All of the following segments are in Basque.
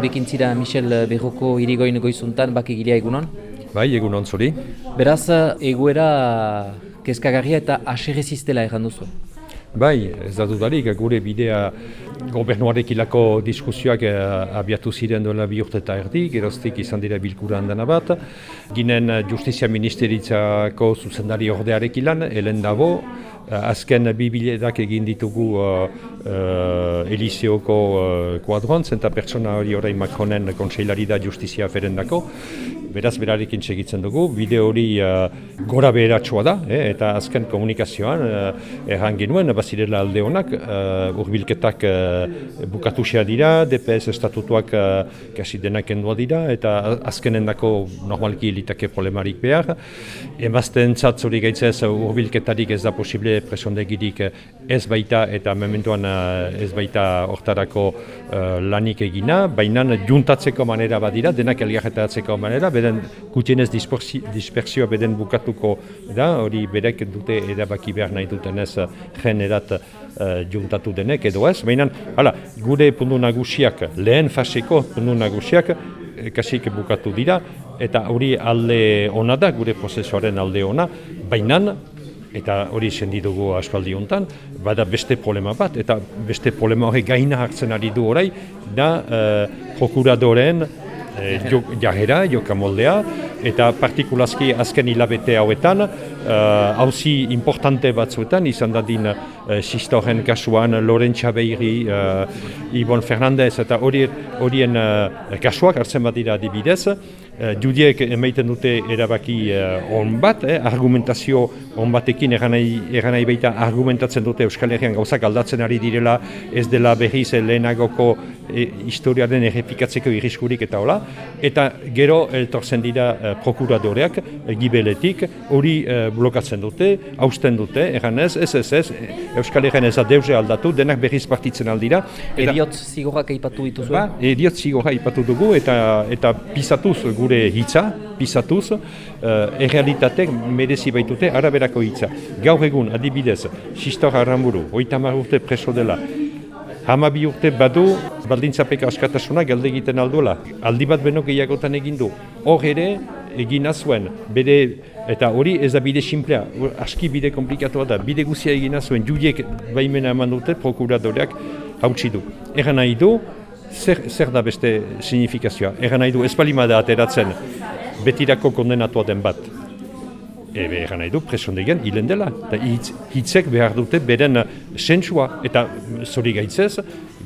gurekin zira Michel Berroko irigoin goizuntan baki gilea egunon. Bai, egunon zuri. Beraz, egoera kezkagarria eta aserreziztela erran duzu. Bai, ez da dudarik, gure bidea gobernuarekilako diskusioak eh, abiatu ziren duela bi urte eta erdi, geroztik izan dira bilkura handana bat. Ginen Justizia Ministeritzako zuzendari ordearek ilan, Helen Dabo, azken bi biletak egin ditugu uh, uh, Eliseoko uh, kuadroan, zenta pertsona hori orain Macronen kontseilari da Justizia Ferendako, beraz berarekin segitzen dugu, bide hori uh, gora beheratsua da, eh, eta azken komunikazioan uh, erran genuen, bazirela alde honak, uh, urbilketak uh, bukatu dira, DPS estatutuak uh, kasi denak endua dira, eta azkenen dako normalki elitake problemarik behar. Emazten zatzuri gaitzez urbilketarik ez da posible presondegirik ez baita eta mementuan ez baita hortarako lanik egina, baina juntatzeko manera badira, denak elgarretatzeko manera, beden gutienez dispersioa beden bukatuko da, hori berek dute erabaki behar nahi dutenez generat uh, juntatu denek edo ez. Baina, hala, gure pundu nagusiak, lehen faseko pundu nagusiak, kasik bukatu dira, eta hori alde ona da, gure prozesuaren alde ona, baina, eta hori sendi dugu aspaldi honetan, bada beste problema bat, eta beste problema hori gaina hartzen ari du orai, da uh, prokuradoren e, jo, jahera, jokamoldea, eta partikulazki azken hilabete hauetan, hauzi uh, importante batzuetan, izan dadin uh, Sistoren kasuan, Lorentza Beiri, uh, Ibon Fernandez, eta horien uh, kasuak hartzen badira adibidez, uh, judiek emaiten dute erabaki uh, on bat, eh, argumentazio on batekin eranai baita argumentatzen dute Euskal Herrian gauzak aldatzen ari direla, ez dela berriz lehenagoko e, historiaren errepikatzeko irriskurik eta hola, eta gero eltortzen dira uh, prokuradoreak, uh, gibeletik, hori uh, blokatzen dute, hausten dute, eranez, ez ez ez, Euskal Herrian ez da deuze aldatu, denak berriz partitzen aldira. Eriot zigorrak aipatu dituzu? Ba, eriot zigorrak aipatu dugu, eta, eta pisatuz gure hitza, pisatuz, uh, errealitatek merezi baitute araberako hitza. Gaur egun, adibidez, Sistor Arramburu, oitamar urte preso dela, Hamabi urte badu baldintzapeka askatasuna galde egiten alduela. Aldi bat beno gehiagotan egin du. Hor ere egin azuen, bere, eta hori ez da bide simplea, aski bide komplikatua da, bide guzia egin azuen, judiek baimena eman dute prokuradoreak hautsi du. Egan nahi du, zer, zer da beste signifikazioa? Egan nahi du, ez da ateratzen betirako kondenatua den bat. Ebe egan nahi du, presondegian hilen dela. Eta hitzek behar dute beren sentsua. Eta zori gaitzez,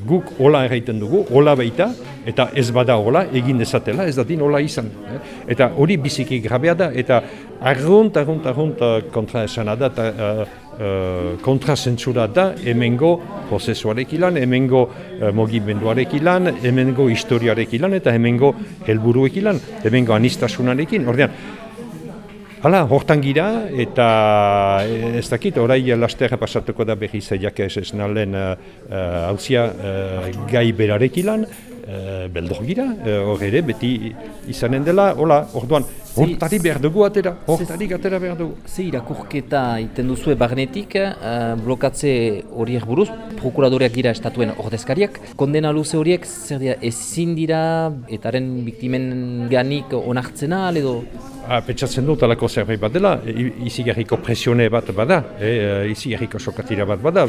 guk hola erraiten dugu, hola baita, eta ez bada hola, egin dezatela, ez da hola izan. Eh? Eta hori biziki grabea da, eta argunt, argunt, argunt kontra esan da, eta uh, uh, kontra zentsura da, emengo prozesuarek ilan, emengo uh, mogimenduarek ilan, emengo historiarek ilan, eta emengo helburuek ilan, emengo anistasunarekin. Ordean, Hala, hortan gira, eta eh, ez dakit, orai lasterra pasatuko da berri zeiak ez ez nalen hauzia uh, uh, gai berarek ilan, uh, beldor gira, hor ere, beti izanen dela, hola, orduan, hortari behar dugu atera, hortari atera behar dugu. Ze irakurketa iten duzue barnetik, uh, blokatze horiek buruz, prokuradoreak gira estatuen ordezkariak, kondena luze horiek, zer dira, ezin dira, etaren biktimen ganik onartzena, edo? Ah, Petsatzen dut alako zerbait bat dela, izi presione bat bada, e, izi garriko sokatira bat bada,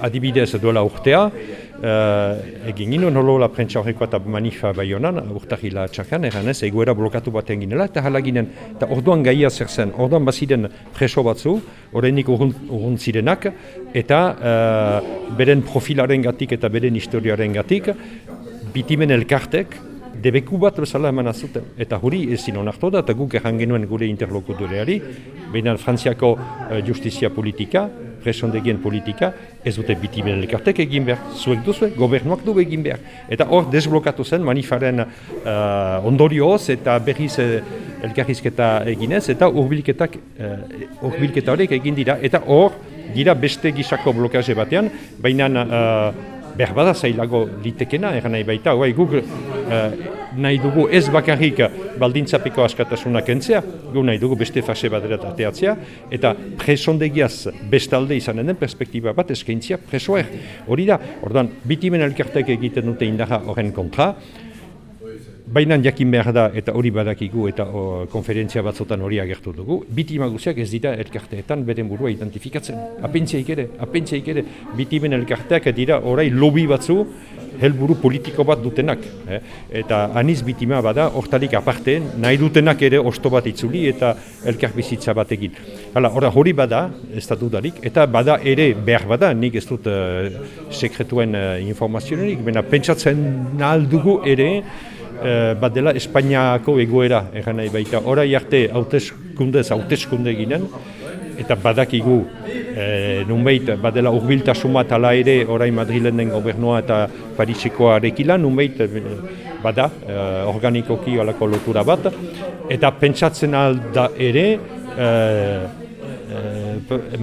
adibidez duela urtea, uh, egin gino nolola prentsa horreko eta manifa bai honan, urtahila txakan, eran ez, egoera blokatu bat egin ginela, eta hala ginen, eta orduan gaia zer zen, orduan baziren preso batzu, horrenik urrun zirenak, eta uh, beren profilaren gatik eta beren historiaren gatik, bitimen elkartek, debeku bat bezala eman azuten. Eta hori ezin onartu da, eta guk erran genuen gure interlokutoreari, behinan Frantziako uh, justizia politika, presondegien politika, ez dute bitimen elkartek egin behar, zuek duzu, gobernuak du egin behar. Eta hor desblokatu zen manifaren uh, ondorioz eta berriz uh, elkarrizketa eginez, eta urbilketak, uh, urbilketa horiek egin dira, eta hor, gira beste gisako blokaje batean, baina behar bada zailago litekena, eran nahi baita, guai guk uh, nahi dugu ez bakarrik baldintzapeko askatasuna kentzea, gu nahi dugu beste fase baderat ateatzea, eta presondegiaz bestalde izanen den perspektiba bat eskaintzia presoer. Hori da, orduan, bitimen elkartek egiten dute indaha horren kontra, Baina jakin behar da, eta hori badakigu, eta konferentzia batzotan hori agertu dugu, bitima guziak ez dira elkarteetan beren burua identifikatzen. Apentziaik ere, apentziaik ere, bitimen elkarteak dira orai lobi batzu, helburu politiko bat dutenak. Eh? Eta aniz bitima bada, hortalik aparte, nahi dutenak ere osto bat itzuli eta elkar bizitza bat egin. Hala, hori bada, ez da dudarik, eta bada ere behar bada, nik ez dut uh, sekretuen uh, informazionerik, bena pentsatzen nahal dugu ere, uh, bat dela Espainiako egoera, egan nahi baita, orai arte hauteskundez, hauteskunde ginen, eta badakigu e, nunbeit badela urbiltasun bat ala ere orain Madrilen den gobernua eta Parisikoa arekila, nunbeit eh, bada e, organikoki alako lotura bat. Eta pentsatzen alda ere e,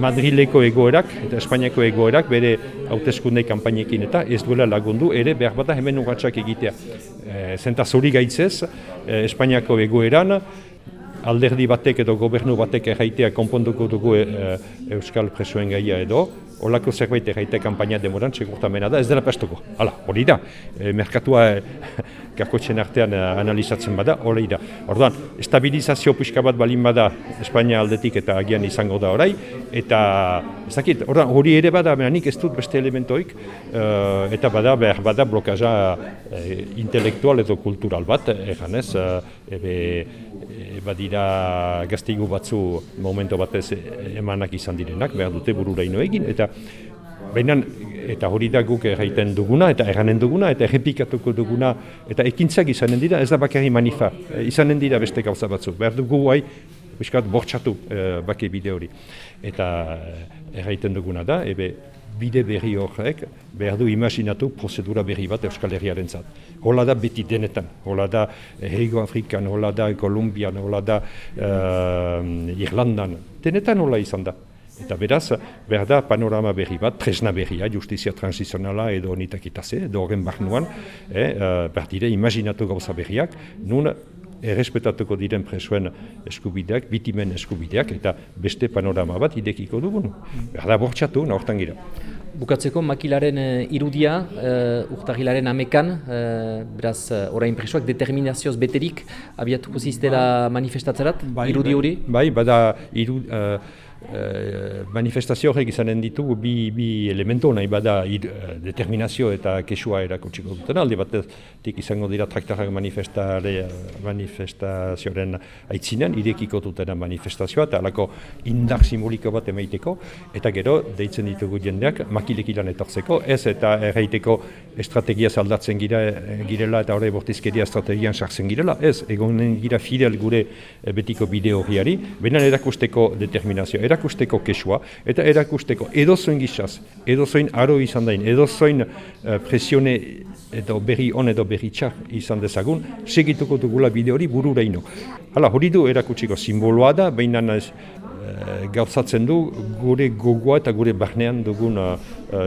Madrileko egoerak eta Espainiako egoerak bere hauteskundei kanpainekin eta ez duela lagundu ere behar bada hemen urratxak egitea. E, zenta zori gaitzez, Espainiako egoeran alderdi batek edo gobernu batek erraitea konponduko dugu e, e, Euskal Presoen gaia edo, olako zerbait erraite kampaina demoran segurtamena da, ez dela pestuko. Hala, hori da, e, merkatua e, kakotxen artean e, analizatzen bada, hori da. Orduan, estabilizazio pixka bat balin bada Espainia aldetik eta agian izango da orai, eta ez dakit, orduan, hori ere bada, nik ez dut beste elementoik, e, eta bada, behar bada blokaja e, intelektual edo kultural bat, egan ez, ebe, badira gazteigu batzu momento batez emanak izan direnak, behar dute bururaino egin, eta baina eta hori da guk erraiten duguna, eta erranen duguna, eta errepikatuko duguna, eta ekintzak izanen dira, ez da bakarri manifa, e, izanen dira beste gauza batzu, behar dugu guai, biskat, bortxatu e, bake bide hori. Eta erraiten duguna da, ebe, bide berri horrek behar du imaginatu prozedura berri bat Euskal Herriaren zat. Hola da beti denetan, hola da Hego Afrikan, hola da Kolumbian, hola da uh, Irlandan, denetan hola izan da. Eta beraz, behar da panorama berri bat, tresna berria, justizia transizionala edo nitakitase, edo horren barnuan, eh, uh, behar dire imaginatu gauza berriak, nun errespetatuko diren presoen eskubideak, bitimen eskubideak, eta beste panorama bat idekiko dugun. Berda bortxatu, nahortan gira. Bukatzeko makilaren uh, irudia, uh, urtagilaren amekan, uh, beraz, uh, orain presoak determinazioz beterik abiatuko ziztela manifestatzerat, bai, irudi bai. hori? Bai, bada, iru, Eh, manifestazio horrek izanen ditugu bi, bi elementu nahi bada ir, eh, determinazio eta kesua erakutsiko duten alde batetik izango dira traktarrak manifestazioaren aitzinen irekiko dutena manifestazioa eta alako indar simboliko bat emaiteko. Eta gero deitzen ditugu jendeak makilek ilan etortzeko ez eta erraiteko estrategia zaldatzen gira, girela eta horre bortizkeria estrategian sartzen girela ez egonen gira fidel gure betiko bideo horriari benan erakusteko determinazio erakusteko kesua, eta erakusteko edozoin gizaz, edozoin aro izan dain, edozoin uh, presione edo berri on edo berri txar izan dezagun, segituko dugula bide hori bururaino. Hala, hori du erakutsiko simboloa da, baina ez, gauzatzen du gure gogoa eta gure barnean dugun uh,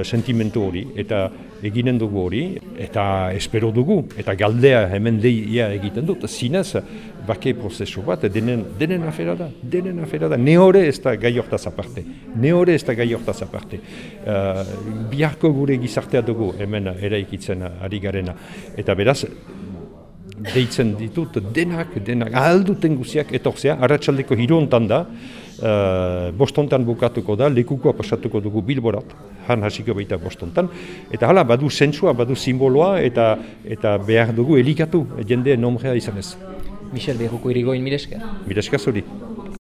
sentimentu hori, eta eginen dugu hori, eta espero dugu, eta galdea hemen deia egiten dut, zinez, bake prozesu bat, denen, denen afera da, denen afera da. Ne hori ez da gai hortaz aparte, ne hori ez da gai hortaz aparte. Uh, biharko gure gizartea dugu hemen eraikitzen ari garena. Eta beraz, deitzen ditut denak, denak, ahalduten guziak etorzea, arratsaldeko hiru hontan da, uh, bostontan bukatuko da, lekukoa pasatuko dugu bilborat, han hasiko baita bostontan, eta hala, badu zentsua, badu simboloa, eta eta behar dugu elikatu jende nomrea izan ez. Michel Berruko irigoin, mireska? Mireska zuri.